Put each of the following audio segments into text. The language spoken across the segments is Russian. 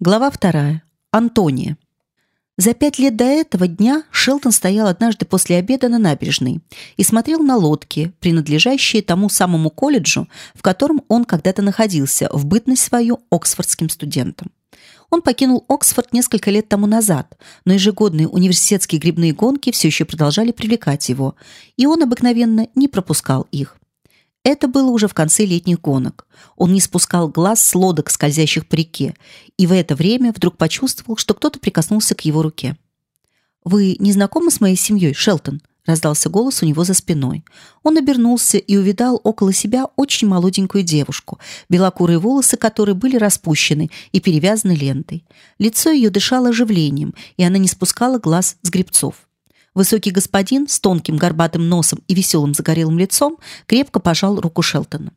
Глава вторая. Антония. За пять лет до этого дня Шелтон стоял однажды после обеда на набережной и смотрел на лодки, принадлежащие тому самому колледжу, в котором он когда-то находился, в бытность свою оксфордским студентом. Он покинул Оксфорд несколько лет тому назад, но ежегодные университетские грибные гонки все еще продолжали привлекать его, и он обыкновенно не пропускал их. Это было уже в конце летних гонок. Он не спускал глаз с лодок, скользящих по реке, и в это время вдруг почувствовал, что кто-то прикоснулся к его руке. «Вы не знакомы с моей семьей, Шелтон?» – раздался голос у него за спиной. Он обернулся и увидал около себя очень молоденькую девушку, белокурые волосы которой были распущены и перевязаны лентой. Лицо ее дышало оживлением, и она не спускала глаз с гребцов. Высокий господин с тонким горбатым носом и веселым загорелым лицом крепко пожал руку Шелтона.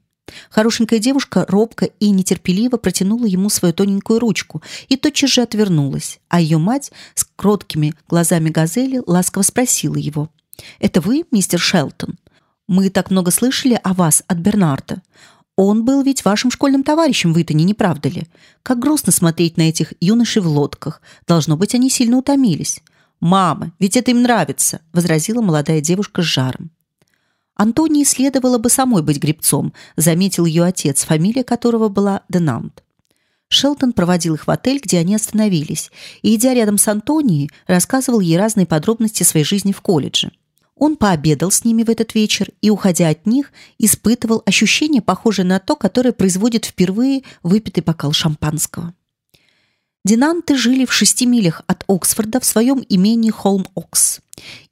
Хорошенькая девушка робко и нетерпеливо протянула ему свою тоненькую ручку и тотчас же отвернулась, а ее мать с кроткими глазами газели ласково спросила его: "Это вы, мистер Шелтон? Мы так много слышали о вас от Бернарда. Он был ведь вашим школьным товарищем в Итоне, не правда ли? Как грустно смотреть на этих юношей в лодках. Должно быть, они сильно утомились. «Мама, ведь это им нравится», — возразила молодая девушка с жаром. Антонии следовало бы самой быть гребцом, заметил ее отец, фамилия которого была Денамт. Шелтон проводил их в отель, где они остановились, и, идя рядом с Антонией, рассказывал ей разные подробности своей жизни в колледже. Он пообедал с ними в этот вечер и, уходя от них, испытывал ощущение, похожее на то, которое производит впервые выпитый бокал шампанского. Динанты жили в шести милях от Оксфорда в своем имении Холм-Окс,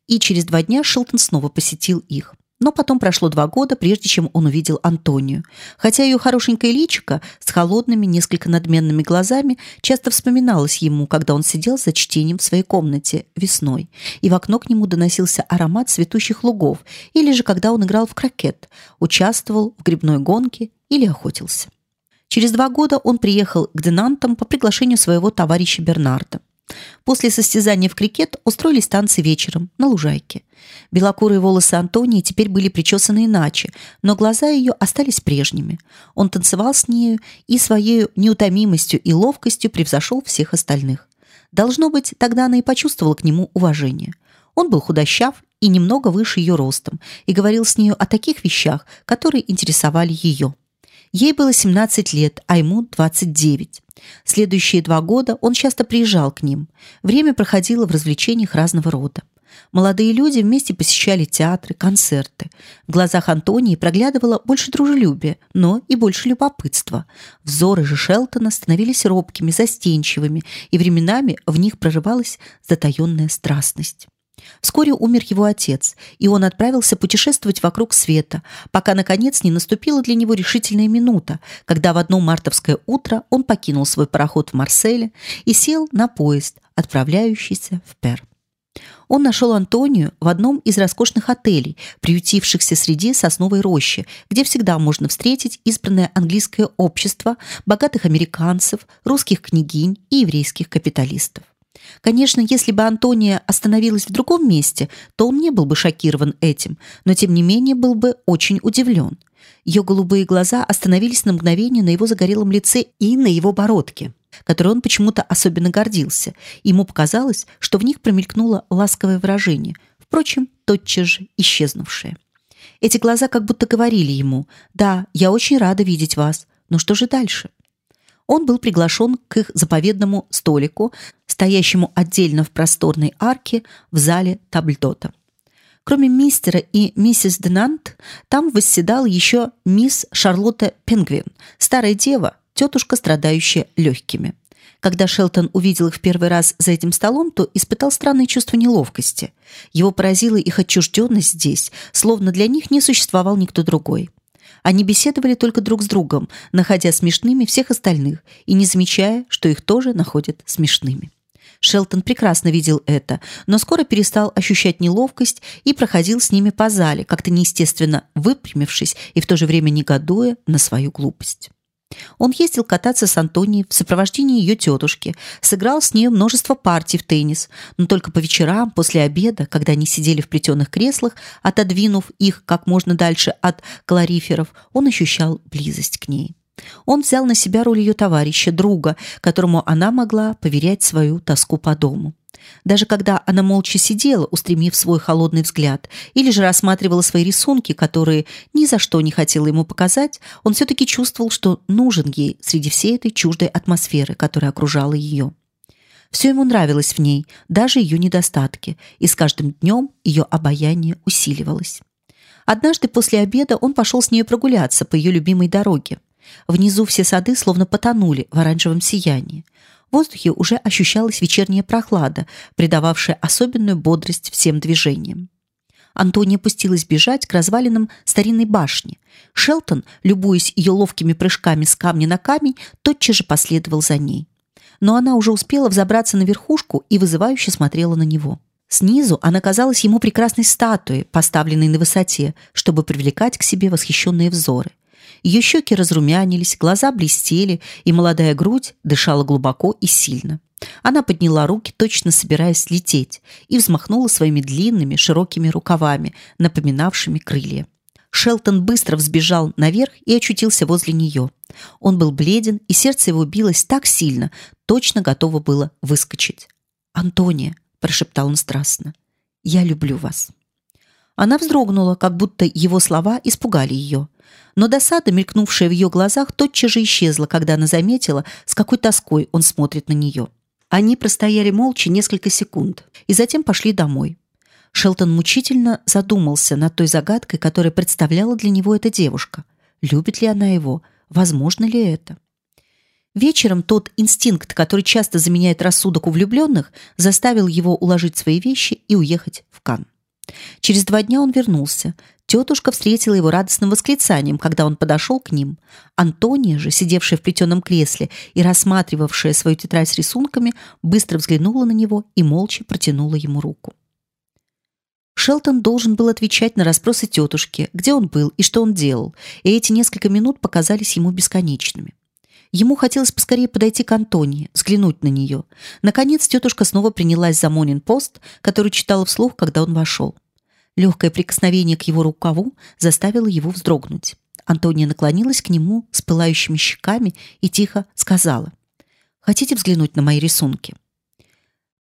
и через два дня Шилтон снова посетил их. Но потом прошло два года, прежде чем он увидел Антонию. Хотя ее хорошенькое личико с холодными, несколько надменными глазами часто вспоминалось ему, когда он сидел за чтением в своей комнате весной, и в окно к нему доносился аромат цветущих лугов, или же когда он играл в крокет, участвовал в грибной гонке или охотился. Через два года он приехал к Денантам по приглашению своего товарища Бернарда. После состязания в крикет устроились танцы вечером на лужайке. Белокурые волосы Антонии теперь были причесаны иначе, но глаза ее остались прежними. Он танцевал с нею и своей неутомимостью и ловкостью превзошел всех остальных. Должно быть, тогда она и почувствовала к нему уважение. Он был худощав и немного выше ее ростом и говорил с нею о таких вещах, которые интересовали ее. Ей было 17 лет, а ему 29. Следующие два года он часто приезжал к ним. Время проходило в развлечениях разного рода. Молодые люди вместе посещали театры, концерты. В глазах Антонии проглядывало больше дружелюбия, но и больше любопытства. Взоры же Шелтона становились робкими, застенчивыми, и временами в них прорывалась затаенная страстность. Вскоре умер его отец, и он отправился путешествовать вокруг света, пока наконец не наступила для него решительная минута, когда в одно мартовское утро он покинул свой пароход в Марселе и сел на поезд, отправляющийся в Пер. Он нашел Антонию в одном из роскошных отелей, приютившихся среди сосновой рощи, где всегда можно встретить избранное английское общество, богатых американцев, русских княгинь и еврейских капиталистов. Конечно, если бы Антония остановилась в другом месте, то он не был бы шокирован этим, но тем не менее был бы очень удивлен. Ее голубые глаза остановились на мгновение на его загорелом лице и на его бородке, которой он почему-то особенно гордился. Ему показалось, что в них промелькнуло ласковое выражение, впрочем, тотчас же исчезнувшее. Эти глаза как будто говорили ему: "Да, я очень рада видеть вас. Но что же дальше?" Он был приглашен к их заповедному столику, стоящему отдельно в просторной арке в зале табльдота. Кроме мистера и миссис Денант, там восседал еще мисс Шарлотта Пингвин, старая дева, тетушка, страдающая легкими. Когда Шелтон увидел их в первый раз за этим столом, то испытал странное чувство неловкости. Его поразила их отчужденность здесь, словно для них не существовал никто другой. Они беседовали только друг с другом, находя смешными всех остальных и не замечая, что их тоже находят смешными. Шелтон прекрасно видел это, но скоро перестал ощущать неловкость и проходил с ними по зале, как-то неестественно выпрямившись и в то же время негодуя на свою глупость. Он ездил кататься с Антонией в сопровождении ее тетушки, сыграл с ней множество партий в теннис, но только по вечерам после обеда, когда они сидели в плетеных креслах, отодвинув их как можно дальше от калориферов, он ощущал близость к ней. Он взял на себя роль ее товарища, друга, которому она могла поверять свою тоску по дому. Даже когда она молча сидела, устремив свой холодный взгляд, или же рассматривала свои рисунки, которые ни за что не хотела ему показать, он все-таки чувствовал, что нужен ей среди всей этой чуждой атмосферы, которая окружала ее. Все ему нравилось в ней, даже ее недостатки, и с каждым днем ее обаяние усиливалось. Однажды после обеда он пошел с ней прогуляться по ее любимой дороге. Внизу все сады словно потонули в оранжевом сиянии. В воздухе уже ощущалась вечерняя прохлада, придававшая особенную бодрость всем движениям. Антония пустилась бежать к развалинам старинной башни. Шелтон, любуясь ее ловкими прыжками с камня на камень, тотчас же последовал за ней. Но она уже успела взобраться на верхушку и вызывающе смотрела на него. Снизу она казалась ему прекрасной статуей, поставленной на высоте, чтобы привлекать к себе восхищенные взоры. Ее щеки разрумянились, глаза блестели, и молодая грудь дышала глубоко и сильно. Она подняла руки, точно собираясь лететь, и взмахнула своими длинными широкими рукавами, напоминавшими крылья. Шелтон быстро взбежал наверх и очутился возле нее. Он был бледен, и сердце его билось так сильно, точно готово было выскочить. «Антония», — прошептал он страстно, — «я люблю вас». Она вздрогнула, как будто его слова испугали ее. Но досада, мелькнувшая в ее глазах, тотчас же исчезла, когда она заметила, с какой тоской он смотрит на нее. Они простояли молча несколько секунд и затем пошли домой. Шелтон мучительно задумался над той загадкой, которая представляла для него эта девушка. Любит ли она его? Возможно ли это? Вечером тот инстинкт, который часто заменяет рассудок у влюбленных, заставил его уложить свои вещи и уехать в Кан. Через два дня он вернулся. Тетушка встретила его радостным восклицанием, когда он подошел к ним. Антония же, сидевшая в плетеном кресле и рассматривавшая свою тетрадь с рисунками, быстро взглянула на него и молча протянула ему руку. Шелтон должен был отвечать на расспросы тетушки, где он был и что он делал, и эти несколько минут показались ему бесконечными. Ему хотелось поскорее подойти к Антонии, взглянуть на нее. Наконец тетушка снова принялась за Монин пост, который читала вслух, когда он вошел. Легкое прикосновение к его рукаву заставило его вздрогнуть. Антония наклонилась к нему с пылающими щеками и тихо сказала: "Хотите взглянуть на мои рисунки?"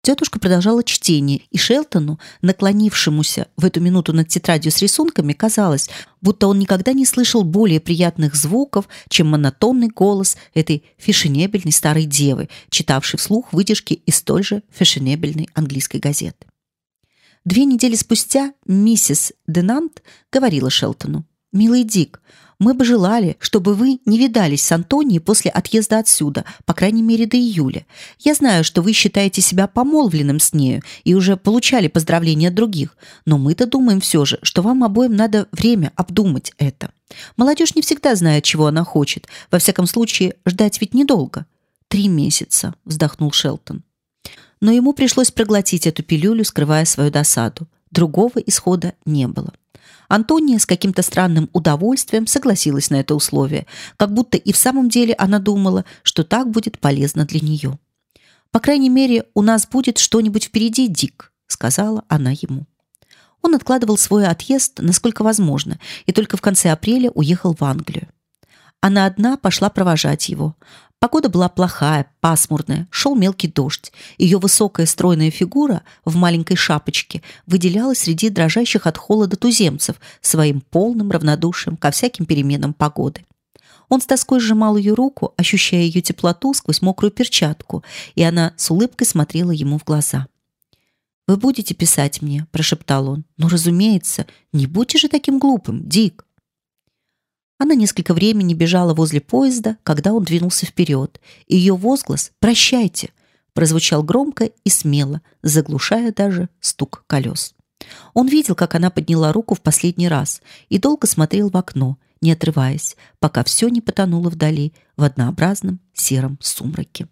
Тетушка продолжала чтение, и Шелтону, наклонившемуся в эту минуту над тетрадью с рисунками, казалось, будто он никогда не слышал более приятных звуков, чем монотонный голос этой фешенебельной старой девы, читавшей вслух выдержки из столь же фешенебельной английской газеты. Две недели спустя миссис Денант говорила Шелтону: "Милый Дик, мы бы желали, чтобы вы не видались с Антонией после отъезда отсюда, по крайней мере до июля. Я знаю, что вы считаете себя помолвленным с нею и уже получали поздравления от других, но мы-то думаем все же, что вам обоим надо время обдумать это. Молодежь не всегда знает, чего она хочет. Во всяком случае, ждать ведь недолго. Три месяца, вздохнул Шелтон. Но ему пришлось проглотить эту пилюлю, скрывая свою досаду. Другого исхода не было. Антония с каким-то странным удовольствием согласилась на это условие, как будто и в самом деле она думала, что так будет полезно для нее. По крайней мере, у нас будет что-нибудь впереди, Дик, сказала она ему. Он откладывал свой отъезд насколько возможно и только в конце апреля уехал в Англию. Она одна пошла провожать его, Погода была плохая, пасмурная, шел мелкий дождь. Ее высокая стройная фигура в маленькой шапочке выделялась среди дрожащих от холода туземцев своим полным равнодушием ко всяким переменам погоды. Он с тоской сжимал ее руку, ощущая ее теплоту сквозь мокрую перчатку, и она с улыбкой смотрела ему в глаза. «Вы будете писать мне?» – прошептал он. «Ну, разумеется, не будьте же таким глупым, Дик». Она несколько времени бежала возле поезда, когда он двинулся вперед. Ее возглас «Прощайте!» прозвучал громко и смело, заглушая даже стук колес. Он видел, как она подняла руку в последний раз и долго смотрел в окно, не отрываясь, пока все не потонуло вдали в однообразном сером сумраке.